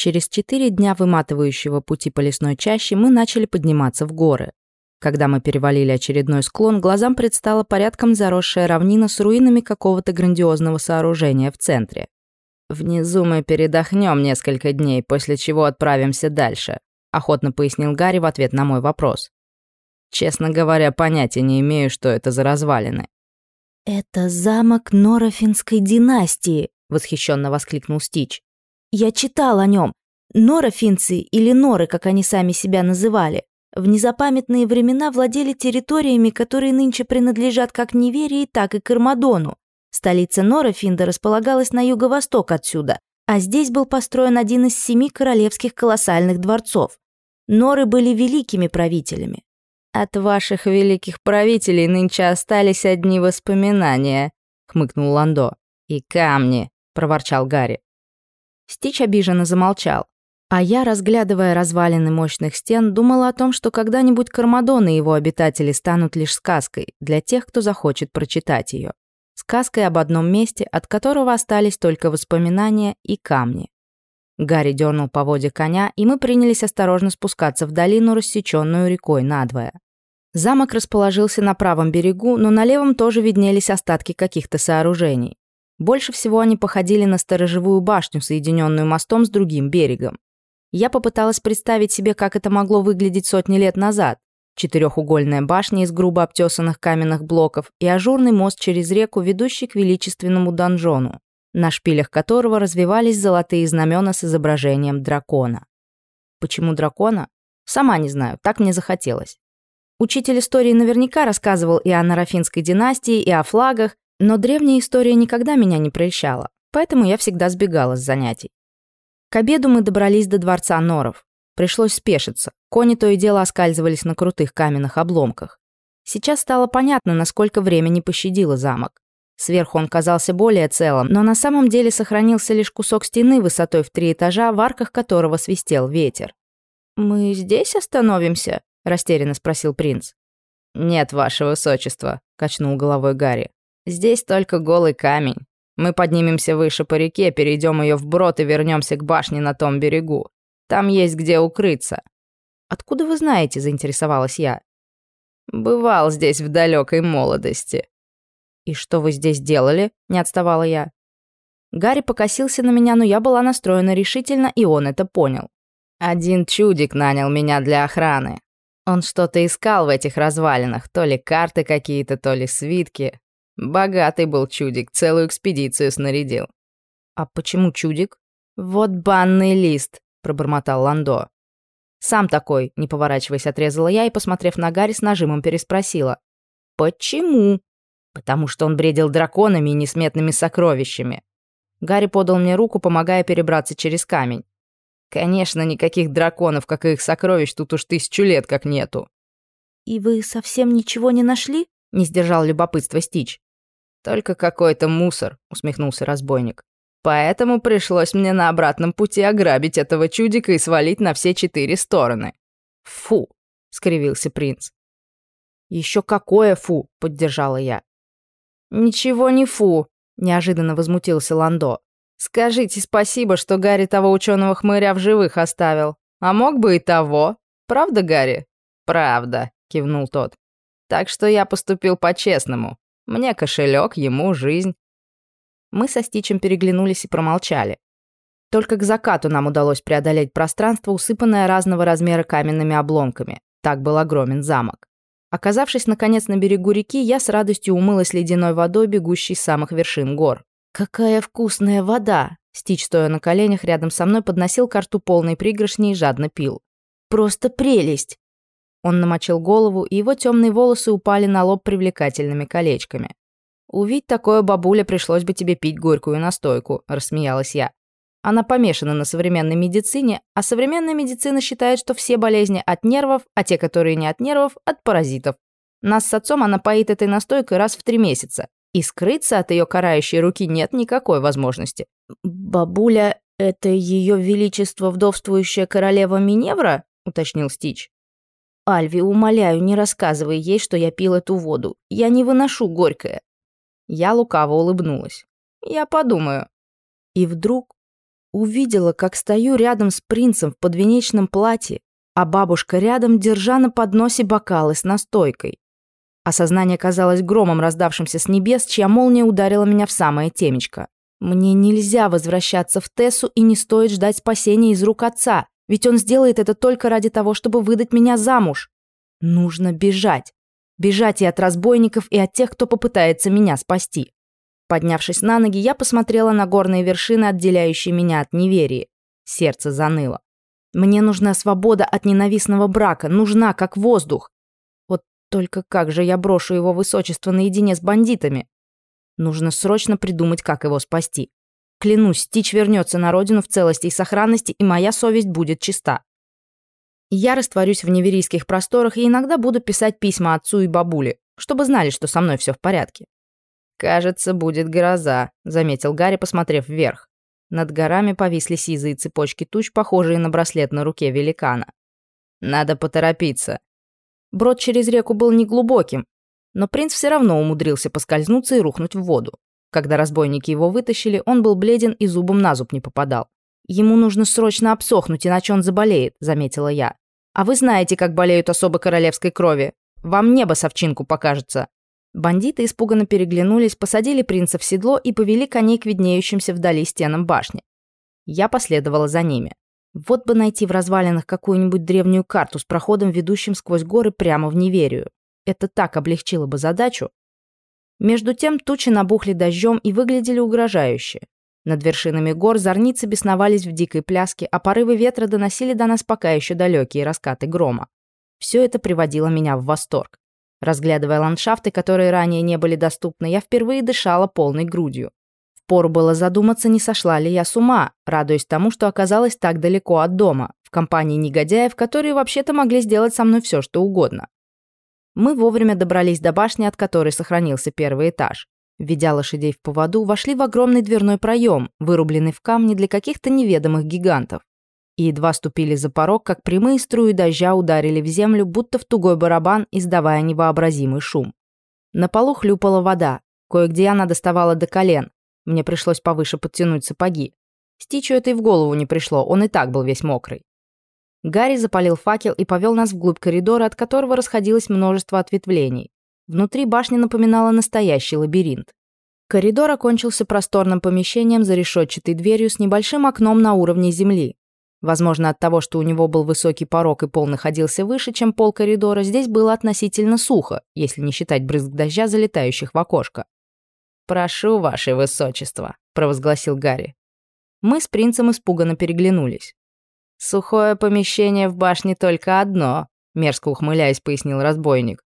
Через четыре дня выматывающего пути по лесной чаще мы начали подниматься в горы. Когда мы перевалили очередной склон, глазам предстала порядком заросшая равнина с руинами какого-то грандиозного сооружения в центре. «Внизу мы передохнем несколько дней, после чего отправимся дальше», охотно пояснил Гарри в ответ на мой вопрос. «Честно говоря, понятия не имею, что это за развалины». «Это замок Норофинской династии», — восхищенно воскликнул Стич. «Я читал о нем. Норофинцы, или Норы, как они сами себя называли, в незапамятные времена владели территориями, которые нынче принадлежат как Неверии, так и Кармадону. Столица Норофинда располагалась на юго-восток отсюда, а здесь был построен один из семи королевских колоссальных дворцов. Норы были великими правителями. «От ваших великих правителей нынче остались одни воспоминания», — хмыкнул Ландо. «И камни», — проворчал Гарри. Стич обиженно замолчал. А я, разглядывая развалины мощных стен, думала о том, что когда-нибудь Кармадон и его обитатели станут лишь сказкой для тех, кто захочет прочитать ее сказкой об одном месте, от которого остались только воспоминания и камни. Гарри дернул по воде коня, и мы принялись осторожно спускаться в долину, рассеченную рекой надвое. Замок расположился на правом берегу, но на левом тоже виднелись остатки каких-то сооружений. Больше всего они походили на сторожевую башню, соединенную мостом с другим берегом. Я попыталась представить себе, как это могло выглядеть сотни лет назад, четырехугольная башня из грубо обтесанных каменных блоков и ажурный мост через реку, ведущий к величественному донжону, на шпилях которого развивались золотые знамена с изображением дракона. Почему дракона? Сама не знаю, так мне захотелось. Учитель истории наверняка рассказывал и о Нарафинской династии, и о флагах, но древняя история никогда меня не прельщала, поэтому я всегда сбегала с занятий. К обеду мы добрались до дворца Норов. Пришлось спешиться. Кони то и дело оскальзывались на крутых каменных обломках. Сейчас стало понятно, насколько время не пощадило замок. Сверху он казался более целым, но на самом деле сохранился лишь кусок стены высотой в три этажа, в арках которого свистел ветер. «Мы здесь остановимся?» – растерянно спросил принц. «Нет, ваше высочество», – качнул головой Гарри. «Здесь только голый камень. Мы поднимемся выше по реке, перейдем ее вброд и вернемся к башне на том берегу. Там есть где укрыться». «Откуда вы знаете?» – заинтересовалась я. «Бывал здесь в далекой молодости». «И что вы здесь делали?» – не отставала я. Гарри покосился на меня, но я была настроена решительно, и он это понял. Один чудик нанял меня для охраны. Он что-то искал в этих развалинах, то ли карты какие-то, то ли свитки. Богатый был чудик, целую экспедицию снарядил. А почему чудик? Вот банный лист. — пробормотал Ландо. «Сам такой», — не поворачиваясь, отрезала я и, посмотрев на Гарри, с нажимом переспросила. «Почему?» «Потому что он бредил драконами и несметными сокровищами». Гарри подал мне руку, помогая перебраться через камень. «Конечно, никаких драконов, как и их сокровищ, тут уж тысячу лет как нету». «И вы совсем ничего не нашли?» — не сдержал любопытство Стич. «Только какой-то мусор», — усмехнулся разбойник. Поэтому пришлось мне на обратном пути ограбить этого чудика и свалить на все четыре стороны. «Фу!» — скривился принц. «Еще какое фу!» — поддержала я. «Ничего не фу!» — неожиданно возмутился Ландо. «Скажите спасибо, что Гарри того ученого хмыря в живых оставил. А мог бы и того. Правда, Гарри?» «Правда», — кивнул тот. «Так что я поступил по-честному. Мне кошелек, ему жизнь. Мы со Стичем переглянулись и промолчали. Только к закату нам удалось преодолеть пространство, усыпанное разного размера каменными обломками. Так был огромен замок. Оказавшись, наконец, на берегу реки, я с радостью умылась ледяной водой, бегущей с самых вершин гор. «Какая вкусная вода!» Стич, стоя на коленях рядом со мной, подносил карту полной пригоршни и жадно пил. «Просто прелесть!» Он намочил голову, и его темные волосы упали на лоб привлекательными колечками. «Увидь такое, бабуля, пришлось бы тебе пить горькую настойку», – рассмеялась я. Она помешана на современной медицине, а современная медицина считает, что все болезни от нервов, а те, которые не от нервов, от паразитов. Нас с отцом она поит этой настойкой раз в три месяца. И скрыться от ее карающей руки нет никакой возможности. «Бабуля — это ее величество вдовствующая королева Миневра?» — уточнил Стич. «Альви, умоляю, не рассказывай ей, что я пил эту воду. Я не выношу горькое. Я лукаво улыбнулась. «Я подумаю». И вдруг увидела, как стою рядом с принцем в подвенечном платье, а бабушка рядом, держа на подносе бокалы с настойкой. Осознание казалось громом, раздавшимся с небес, чья молния ударила меня в самое темечко. Мне нельзя возвращаться в Тессу и не стоит ждать спасения из рук отца, ведь он сделает это только ради того, чтобы выдать меня замуж. Нужно бежать. Бежать и от разбойников, и от тех, кто попытается меня спасти. Поднявшись на ноги, я посмотрела на горные вершины, отделяющие меня от неверия. Сердце заныло. Мне нужна свобода от ненавистного брака, нужна, как воздух. Вот только как же я брошу его высочество наедине с бандитами? Нужно срочно придумать, как его спасти. Клянусь, Стич вернется на родину в целости и сохранности, и моя совесть будет чиста. Я растворюсь в неверийских просторах и иногда буду писать письма отцу и бабуле, чтобы знали, что со мной все в порядке. «Кажется, будет гроза», — заметил Гарри, посмотрев вверх. Над горами повисли сизые цепочки туч, похожие на браслет на руке великана. «Надо поторопиться». Брод через реку был неглубоким, но принц все равно умудрился поскользнуться и рухнуть в воду. Когда разбойники его вытащили, он был бледен и зубом на зуб не попадал. «Ему нужно срочно обсохнуть, иначе он заболеет», — заметила я. «А вы знаете, как болеют особо королевской крови. Вам небо совчинку покажется». Бандиты испуганно переглянулись, посадили принца в седло и повели коней к виднеющимся вдали стенам башни. Я последовала за ними. Вот бы найти в развалинах какую-нибудь древнюю карту с проходом, ведущим сквозь горы прямо в Неверию. Это так облегчило бы задачу. Между тем тучи набухли дождем и выглядели угрожающе. Над вершинами гор зорницы бесновались в дикой пляске, а порывы ветра доносили до нас пока еще далекие раскаты грома. Все это приводило меня в восторг. Разглядывая ландшафты, которые ранее не были доступны, я впервые дышала полной грудью. Впору было задуматься, не сошла ли я с ума, радуясь тому, что оказалась так далеко от дома, в компании негодяев, которые вообще-то могли сделать со мной все, что угодно. Мы вовремя добрались до башни, от которой сохранился первый этаж. Введя лошадей в поводу, вошли в огромный дверной проем, вырубленный в камне для каких-то неведомых гигантов и едва ступили за порог, как прямые струи дождя ударили в землю, будто в тугой барабан, издавая невообразимый шум. На полу хлюпала вода, кое-где она доставала до колен. Мне пришлось повыше подтянуть сапоги. Стичу это и в голову не пришло, он и так был весь мокрый. Гарри запалил факел и повел нас вглубь коридора, от которого расходилось множество ответвлений. Внутри башня напоминала настоящий лабиринт. Коридор окончился просторным помещением за решетчатой дверью с небольшим окном на уровне земли. Возможно, от того, что у него был высокий порог и пол находился выше, чем пол коридора, здесь было относительно сухо, если не считать брызг дождя, залетающих в окошко. «Прошу, ваше высочество», — провозгласил Гарри. Мы с принцем испуганно переглянулись. «Сухое помещение в башне только одно», — мерзко ухмыляясь, пояснил разбойник.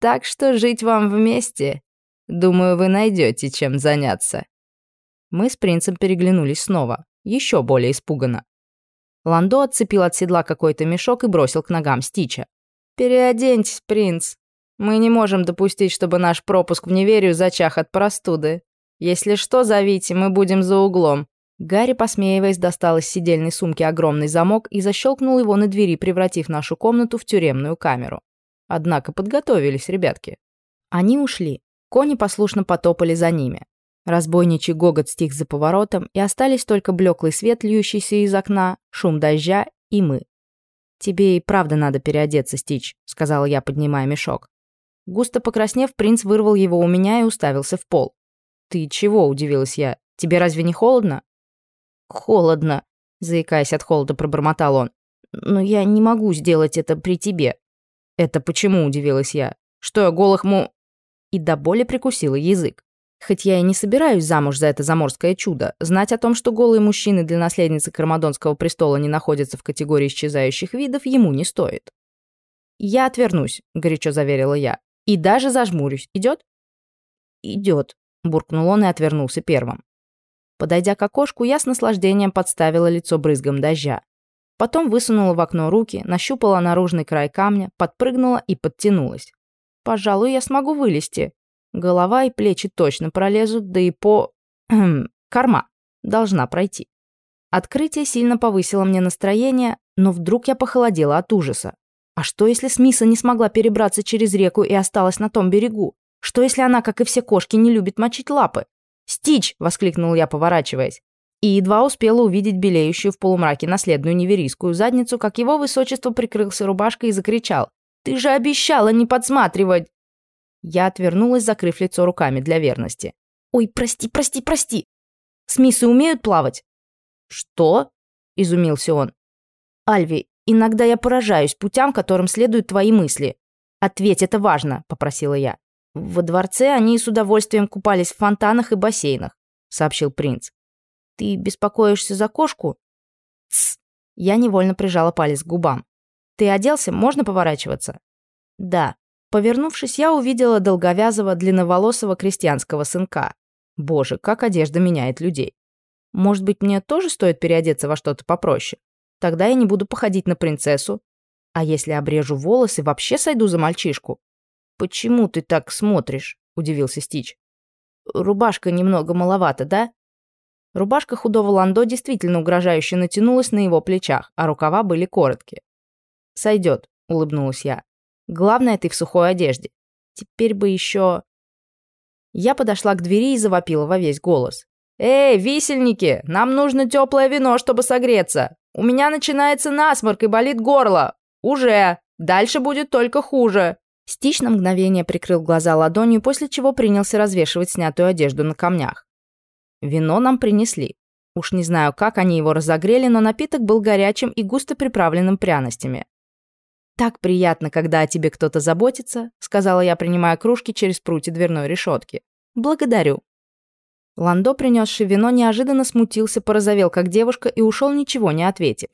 «Так что жить вам вместе, думаю, вы найдете чем заняться». Мы с принцем переглянулись снова, еще более испуганно. Ландо отцепил от седла какой-то мешок и бросил к ногам Стича. «Переоденьтесь, принц. Мы не можем допустить, чтобы наш пропуск в неверию зачах от простуды. Если что, зовите, мы будем за углом». Гарри, посмеиваясь, достал из сидельной сумки огромный замок и защелкнул его на двери, превратив нашу комнату в тюремную камеру. Однако подготовились ребятки. Они ушли. Кони послушно потопали за ними. Разбойничий гогот стих за поворотом, и остались только блеклый свет, льющийся из окна, шум дождя и мы. «Тебе и правда надо переодеться, Стич», — сказала я, поднимая мешок. Густо покраснев, принц вырвал его у меня и уставился в пол. «Ты чего?» — удивилась я. «Тебе разве не холодно?» «Холодно», — заикаясь от холода, пробормотал он. «Но я не могу сделать это при тебе». «Это почему?» — удивилась я. «Что я голых му...» И до боли прикусила язык. Хоть я и не собираюсь замуж за это заморское чудо, знать о том, что голые мужчины для наследницы Кармадонского престола не находятся в категории исчезающих видов, ему не стоит. «Я отвернусь», — горячо заверила я. «И даже зажмурюсь. Идет?» «Идет», — буркнул он и отвернулся первым. Подойдя к окошку, я с наслаждением подставила лицо брызгом дождя. Потом высунула в окно руки, нащупала наружный край камня, подпрыгнула и подтянулась. «Пожалуй, я смогу вылезти», Голова и плечи точно пролезут, да и по... корма должна пройти. Открытие сильно повысило мне настроение, но вдруг я похолодела от ужаса. А что, если Смиса не смогла перебраться через реку и осталась на том берегу? Что, если она, как и все кошки, не любит мочить лапы? «Стич!» — воскликнул я, поворачиваясь. и едва успела увидеть белеющую в полумраке наследную неверийскую задницу, как его высочество прикрылся рубашкой и закричал. «Ты же обещала не подсматривать!» Я отвернулась, закрыв лицо руками для верности. «Ой, прости, прости, прости! Смисы умеют плавать?» «Что?» – изумился он. «Альви, иногда я поражаюсь путям, которым следуют твои мысли. Ответь, это важно», – попросила я. «Во дворце они с удовольствием купались в фонтанах и бассейнах», – сообщил принц. «Ты беспокоишься за кошку?» «Тсс!» Я невольно прижала палец к губам. «Ты оделся? Можно поворачиваться?» «Да». Повернувшись, я увидела долговязого, длинноволосого крестьянского сынка. Боже, как одежда меняет людей. Может быть, мне тоже стоит переодеться во что-то попроще? Тогда я не буду походить на принцессу. А если обрежу волосы, вообще сойду за мальчишку? «Почему ты так смотришь?» – удивился Стич. «Рубашка немного маловато, да?» Рубашка худого Ландо действительно угрожающе натянулась на его плечах, а рукава были короткие. «Сойдет», — улыбнулась я. «Главное, ты в сухой одежде. Теперь бы еще...» Я подошла к двери и завопила во весь голос. «Эй, висельники, нам нужно теплое вино, чтобы согреться. У меня начинается насморк и болит горло. Уже. Дальше будет только хуже». Стич на мгновение прикрыл глаза ладонью, после чего принялся развешивать снятую одежду на камнях. Вино нам принесли. Уж не знаю, как они его разогрели, но напиток был горячим и густо приправленным пряностями. «Так приятно, когда о тебе кто-то заботится», — сказала я, принимая кружки через прутья дверной решетки. «Благодарю». Ландо, принесший вино, неожиданно смутился, порозовел, как девушка, и ушел, ничего не ответив.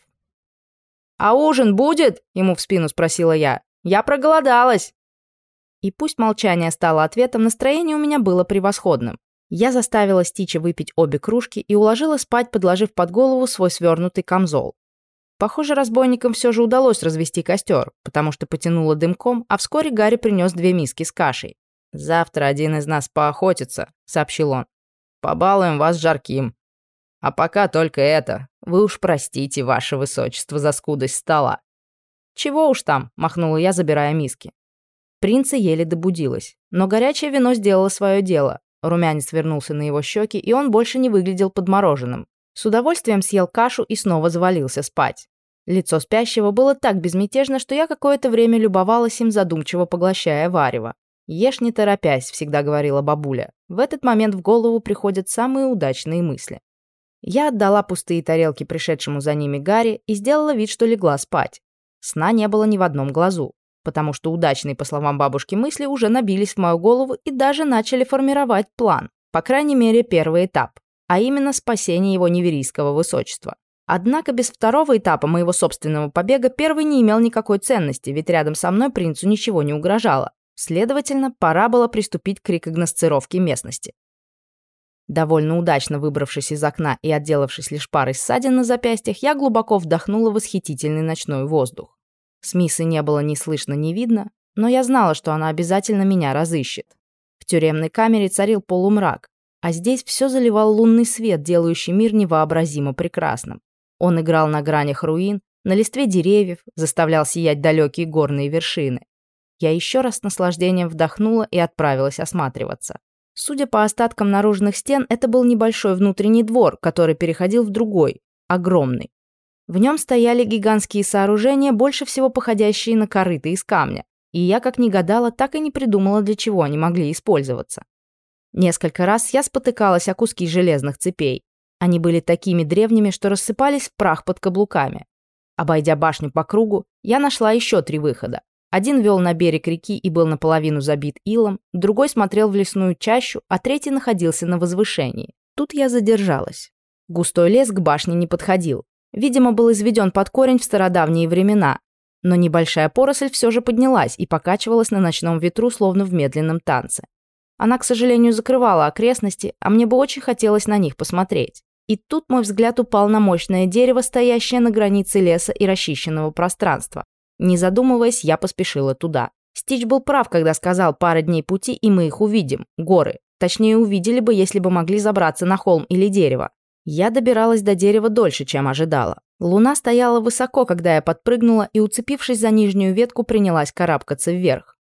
«А ужин будет?» — ему в спину спросила я. «Я проголодалась». И пусть молчание стало ответом, настроение у меня было превосходным. Я заставила Стича выпить обе кружки и уложила спать, подложив под голову свой свернутый камзол. Похоже, разбойникам все же удалось развести костер, потому что потянуло дымком, а вскоре Гарри принес две миски с кашей. «Завтра один из нас поохотится», — сообщил он. «Побалуем вас жарким. А пока только это. Вы уж простите, ваше высочество, за скудость стола». «Чего уж там», — махнула я, забирая миски. Принца еле добудилась, но горячее вино сделало свое дело. Румянец вернулся на его щеки, и он больше не выглядел подмороженным. С удовольствием съел кашу и снова завалился спать. Лицо спящего было так безмятежно, что я какое-то время любовалась им, задумчиво поглощая варево. «Ешь не торопясь», — всегда говорила бабуля. В этот момент в голову приходят самые удачные мысли. Я отдала пустые тарелки пришедшему за ними Гарри и сделала вид, что легла спать. Сна не было ни в одном глазу потому что удачные, по словам бабушки, мысли уже набились в мою голову и даже начали формировать план, по крайней мере, первый этап, а именно спасение его неверийского высочества. Однако без второго этапа моего собственного побега первый не имел никакой ценности, ведь рядом со мной принцу ничего не угрожало. Следовательно, пора было приступить к рекогносцировке местности. Довольно удачно выбравшись из окна и отделавшись лишь парой ссадин на запястьях, я глубоко вдохнула восхитительный ночной воздух. С Миссы не было ни слышно, ни видно, но я знала, что она обязательно меня разыщет. В тюремной камере царил полумрак, а здесь все заливал лунный свет, делающий мир невообразимо прекрасным. Он играл на гранях руин, на листве деревьев, заставлял сиять далекие горные вершины. Я еще раз с наслаждением вдохнула и отправилась осматриваться. Судя по остаткам наружных стен, это был небольшой внутренний двор, который переходил в другой, огромный. В нем стояли гигантские сооружения, больше всего походящие на корыты из камня, и я как ни гадала, так и не придумала, для чего они могли использоваться. Несколько раз я спотыкалась о куски железных цепей. Они были такими древними, что рассыпались в прах под каблуками. Обойдя башню по кругу, я нашла еще три выхода. Один вел на берег реки и был наполовину забит илом, другой смотрел в лесную чащу, а третий находился на возвышении. Тут я задержалась. Густой лес к башне не подходил, Видимо, был изведен под корень в стародавние времена. Но небольшая поросль все же поднялась и покачивалась на ночном ветру, словно в медленном танце. Она, к сожалению, закрывала окрестности, а мне бы очень хотелось на них посмотреть. И тут мой взгляд упал на мощное дерево, стоящее на границе леса и расчищенного пространства. Не задумываясь, я поспешила туда. Стич был прав, когда сказал пара дней пути, и мы их увидим. Горы. Точнее, увидели бы, если бы могли забраться на холм или дерево. Я добиралась до дерева дольше, чем ожидала. Луна стояла высоко, когда я подпрыгнула и, уцепившись за нижнюю ветку, принялась карабкаться вверх.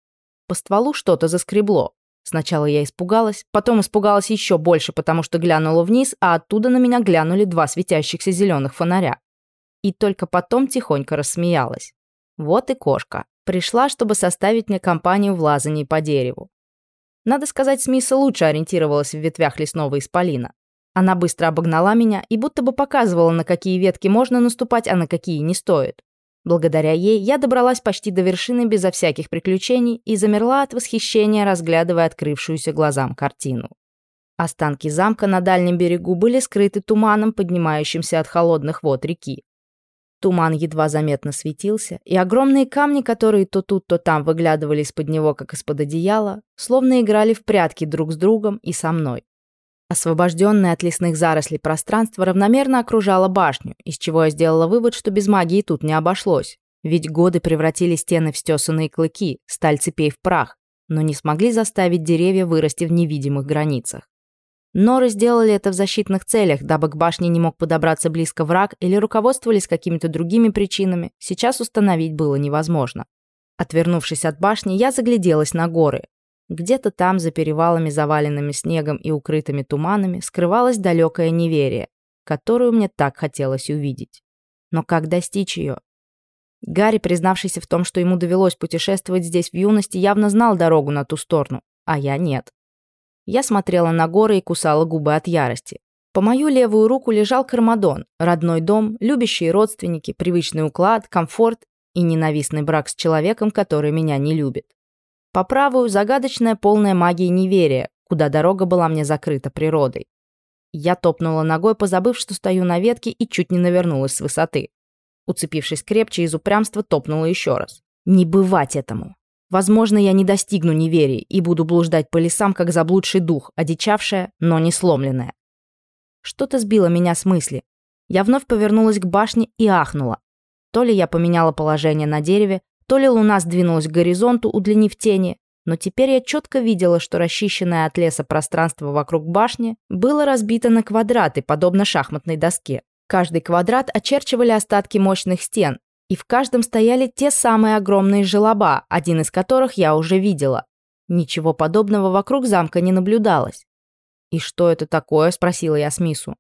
По стволу что-то заскребло. Сначала я испугалась, потом испугалась еще больше, потому что глянула вниз, а оттуда на меня глянули два светящихся зеленых фонаря. И только потом тихонько рассмеялась. Вот и кошка. Пришла, чтобы составить мне компанию в лазании по дереву. Надо сказать, Смиса лучше ориентировалась в ветвях лесного исполина. Она быстро обогнала меня и будто бы показывала, на какие ветки можно наступать, а на какие не стоит. Благодаря ей я добралась почти до вершины безо всяких приключений и замерла от восхищения, разглядывая открывшуюся глазам картину. Останки замка на дальнем берегу были скрыты туманом, поднимающимся от холодных вод реки. Туман едва заметно светился, и огромные камни, которые то тут, то там выглядывали из-под него, как из-под одеяла, словно играли в прятки друг с другом и со мной. Освобожденное от лесных зарослей пространство равномерно окружало башню, из чего я сделала вывод, что без магии тут не обошлось. Ведь годы превратили стены в стесанные клыки, сталь цепей в прах, но не смогли заставить деревья вырасти в невидимых границах. Норы сделали это в защитных целях, дабы к башне не мог подобраться близко враг или руководствовались какими-то другими причинами, сейчас установить было невозможно. Отвернувшись от башни, я загляделась на горы. Где-то там, за перевалами, заваленными снегом и укрытыми туманами, скрывалось далекое неверие, которую мне так хотелось увидеть. Но как достичь ее? Гарри, признавшийся в том, что ему довелось путешествовать здесь в юности, явно знал дорогу на ту сторону, а я нет. Я смотрела на горы и кусала губы от ярости. По мою левую руку лежал Кармадон, родной дом, любящие родственники, привычный уклад, комфорт и ненавистный брак с человеком, который меня не любит. По правую загадочная полная магии неверия, куда дорога была мне закрыта природой. Я топнула ногой, позабыв, что стою на ветке, и чуть не навернулась с высоты. Уцепившись крепче, из упрямства топнула еще раз. Не бывать этому. Возможно, я не достигну неверия и буду блуждать по лесам, как заблудший дух, одичавшая, но не сломленная. Что-то сбило меня с мысли. Я вновь повернулась к башне и ахнула. То ли я поменяла положение на дереве, то ли луна сдвинулась к горизонту, удлинив тени, но теперь я четко видела, что расчищенное от леса пространство вокруг башни было разбито на квадраты, подобно шахматной доске. Каждый квадрат очерчивали остатки мощных стен, и в каждом стояли те самые огромные желоба, один из которых я уже видела. Ничего подобного вокруг замка не наблюдалось. «И что это такое?» – спросила я Смису.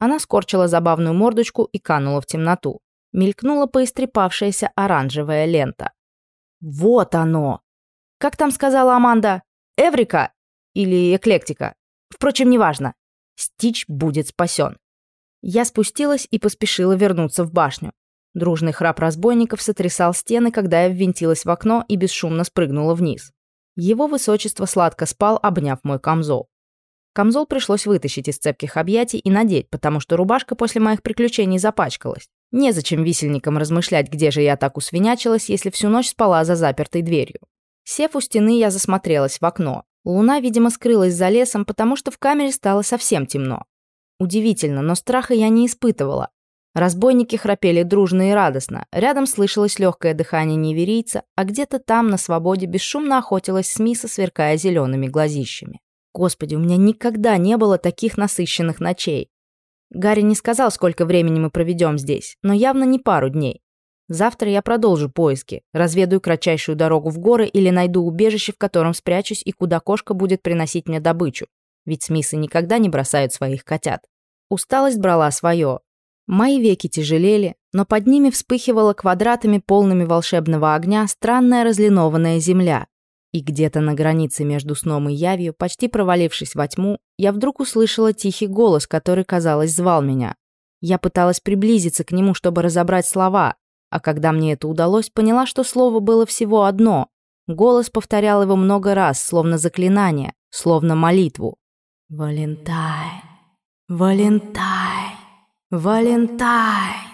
Она скорчила забавную мордочку и канула в темноту мелькнула поистрепавшаяся оранжевая лента. «Вот оно!» «Как там сказала Аманда? Эврика? Или эклектика? Впрочем, неважно. Стич будет спасен». Я спустилась и поспешила вернуться в башню. Дружный храп разбойников сотрясал стены, когда я ввинтилась в окно и бесшумно спрыгнула вниз. Его высочество сладко спал, обняв мой камзол. Камзол пришлось вытащить из цепких объятий и надеть, потому что рубашка после моих приключений запачкалась. Незачем висельникам размышлять, где же я так усвинячилась, если всю ночь спала за запертой дверью. Сев у стены, я засмотрелась в окно. Луна, видимо, скрылась за лесом, потому что в камере стало совсем темно. Удивительно, но страха я не испытывала. Разбойники храпели дружно и радостно. Рядом слышалось легкое дыхание неверийца, а где-то там, на свободе, бесшумно охотилась Смиса, сверкая зелеными глазищами. Господи, у меня никогда не было таких насыщенных ночей. Гарри не сказал, сколько времени мы проведем здесь, но явно не пару дней. Завтра я продолжу поиски, разведаю кратчайшую дорогу в горы или найду убежище, в котором спрячусь и куда кошка будет приносить мне добычу. Ведь Смисы никогда не бросают своих котят. Усталость брала свое. Мои веки тяжелели, но под ними вспыхивала квадратами полными волшебного огня странная разлинованная земля, и где-то на границе между сном и явью, почти провалившись во тьму, я вдруг услышала тихий голос, который, казалось, звал меня. Я пыталась приблизиться к нему, чтобы разобрать слова, а когда мне это удалось, поняла, что слово было всего одно. Голос повторял его много раз, словно заклинание, словно молитву. «Валентайн! Валентайн! Валентайн!»